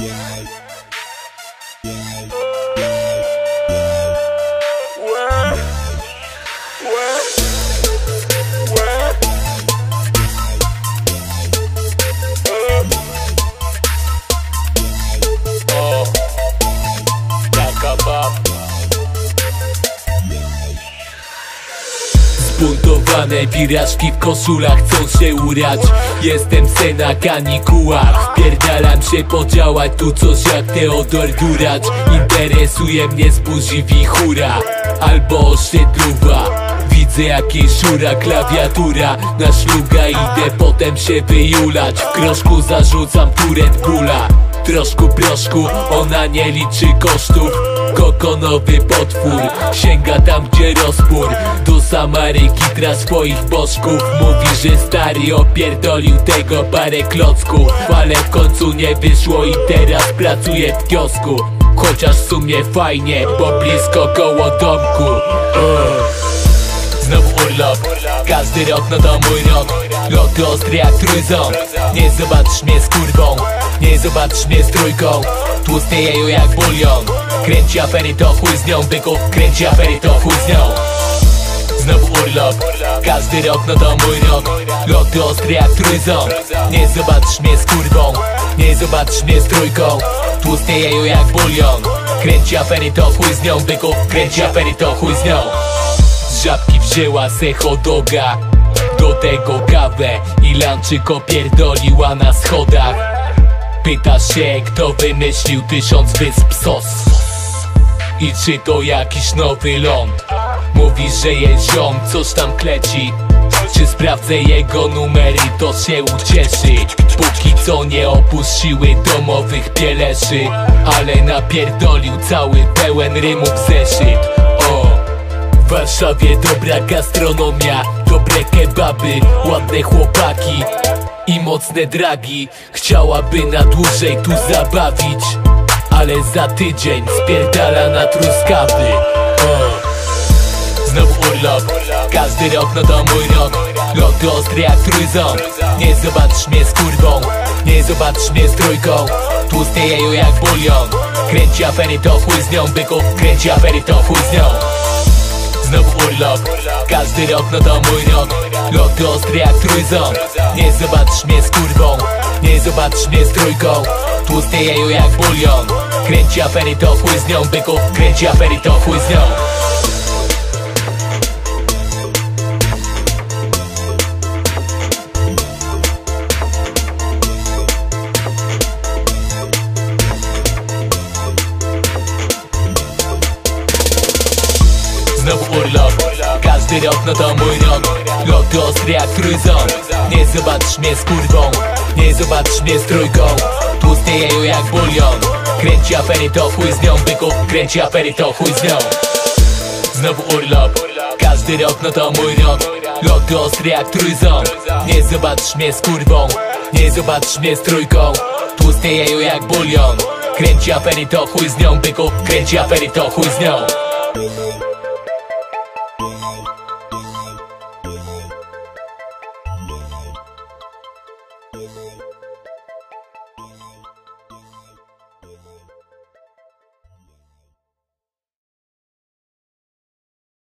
yeah Zbuntowane piraczki w koszulach chcą się urać Jestem se na kanikułach Wpierdalam się podziałać tu coś jak Teodor Duracz. Interesuje mnie z buzi wichura Albo osiedluwa Widzę jakieś szura, klawiatura Na szluga. Idę, potem się wyjulać. W kroszku zarzucam turet bula Troszku proszku, ona nie liczy kosztów Kokonowy potwór Sięga tam gdzie rozpór. Do Samaryki tra swoich bożków Mówi, że stary opierdolił tego parę klocków Ale w końcu nie wyszło i teraz pracuje w kiosku. Chociaż w sumie fajnie, bo blisko koło domku. Znowu urlop, każdy rok no to mój rok. Loty ostry jak trójząb. Nie zobaczysz mnie z kurwą Nie zobaczysz mnie z trójką. Tłusty jeju jak bulion Kręci afery to chuj z nią Byku, kręci afery to chuj z nią. Znowu urlop, każdy rok no to mój rok. Loty ostry jak trójząb. Nie zobaczysz mnie z kurwą. Nie zobaczysz mnie z trójką. Tłusty jeju jak bulion. Kręci afery to chuj z nią Byku, kręci afery to chuj z nią. Z żabki wzięła se hodoga. Do tego kawę i lanczyk opierdoliła na schodach. Pytasz się kto wymyślił tysiąc wysp sos I czy to jakiś nowy ląd? Mówi, że jest ziom, coś tam kleci. Czy sprawdzę jego numery, to się ucieszy. Póki co nie opuściły domowych pieleszy Ale napierdolił cały pełen rymów zeszyt. O w Warszawie dobra gastronomia Dobre kebaby, ładne chłopaki I mocne dragi. Chciałaby na dłużej tu zabawić Ale za tydzień spierdala na truskawy. Znowu urlop. Każdy rok no to mój rok. Loty ostry jak trójząb. Nie zobaczysz mnie z kurwą. Nie zobaczysz mnie z trójką. Tłusty jeju jak bulion. Kręci afery to chuj z nią Byku, kręci afery to chuj z nią. Znowu urlop. Każdy rok no to mój rok. Loty ostry jak trójząb. Nie zobaczysz mnie z kurwą. Nie zobaczysz mnie z trójką Tłusty jeju jak bulion. Kręci afery to chuj z nią Byku, kręci afery to chuj z nią. Znowu urlop. Każdy rok no to mój rok. Loty ostry jak trójząb. Nie zobaczysz mnie z kurwą Nie zobaczysz mnie z trójką jak bulion Kręci afery to chuj z nią. Byku, kręci afery to chuj z nią. Znowu urlop. Każdy rok no to mój rok. Loty ostry jak trójząb. Nie zobaczysz mnie z kurwą. Nie zobaczysz mnie z trójką. Tłusty jeju jak bulion. Kręci afery to chuj z nią. Byku, kręci afery to chuj z nią